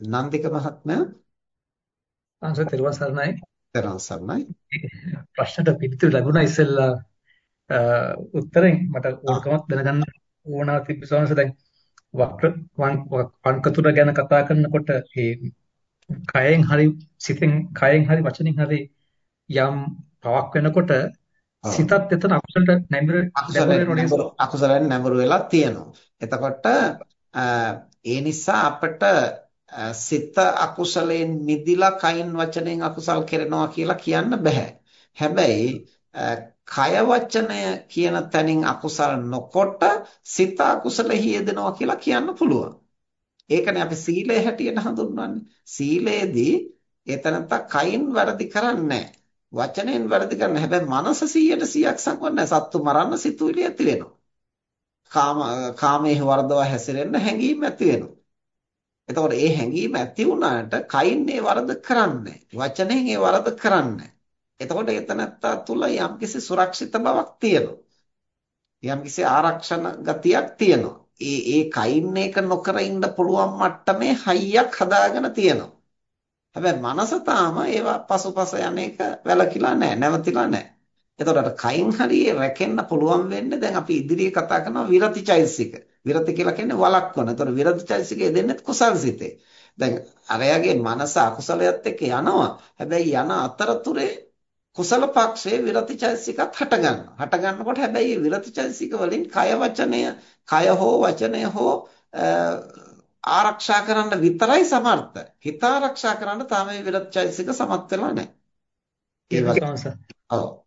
නන්දික මහත්මයා අංශ තෙරුවන් සරණයි. තෙරුවන් සරණයි. ප්‍රශ්නට පිළිතුරු ලැබුණා ඉස්සෙල්ලා උත්තරෙන් මට ඕනකමක් දැනගන්න ඕනා තිබ්බසවනස දැන් වක්‍ර වංකතුර ගැන කතා කරනකොට ඒ කයෙන් හරි සිතෙන් කයෙන් හරි වචනෙන් හරි යම් පවක් වෙනකොට සිතත් එතන අකුසලට නැඹුරු අකුසලෙන් නැඹුරු වෙලා තියෙනවා. එතකොට ඒ නිසා අපිට සිත අකුසලයෙන් මිදිලා කයින් වචනෙන් අකුසල් කරනවා කියලා කියන්න බෑ. හැබැයි කය වචනය කියන තැනින් අකුසල් නොකොට සිත අකුසලෙහි යෙදෙනවා කියලා කියන්න පුළුවන්. ඒකනේ අපි සීලය හැටියට හඳුන්වන්නේ. සීලේදී එතනත්ත කයින් වැරදි කරන්නේ වචනෙන් වැරදි කරන්නේ. හැබැයි මනස 100ට 100ක් සංවර නැහැ. සත්තු මරන්න සිතුවිලි ඇති වෙනවා. කාම කාමයේ වර්ධව හැසිරෙන්න හැඟීම් ඇති වෙනවා. එතකොට ඒ හැඟීම ඇති වුණාට කයින් ඒ වරද කරන්නේ වචනෙන් ඒ වරද කරන්නේ එතකොට එතනත්තා තුල යම්කිසි සුරක්ෂිත බවක් තියෙනවා. යම්කිසි ආරක්ෂණ ගතියක් තියෙනවා. ඒ ඒ කයින් එක නොකර ඉන්න පුළුවන් මට්ටමේ හයියක් හදාගෙන තියෙනවා. හැබැයි මනස තාම ඒවා පසුපස යන එක වැලකිලා නැහැ නැවතිලා නැහැ. එතකොට අර කයින් හරිය රැකෙන්න පුළුවන් වෙන්නේ දැන් අපි ඉදිරියේ කතා කරනවා විරතිචෛසික. විරති කියලා කියන්නේ වළක්වන. එතකොට විරතිචෛසිකය දෙන්නේ කුසල් සිතේ. දැන් අරයාගේ මනස අකුසලයට එක්ක යනවා. හැබැයි යන අතරතුරේ කුසල පක්ෂයේ විරතිචෛසිකත් හට ගන්නවා. හට ගන්නකොට හැබැයි විරතිචෛසික වලින් කය වචනය, කය හෝ වචනය හෝ ආරක්ෂා කරන්න විතරයි සමර්ථ. හිත ආරක්ෂා කරන්න තාම මේ විරතිචෛසික සමත් වෙලා නැහැ. ඒ වගේ Oh.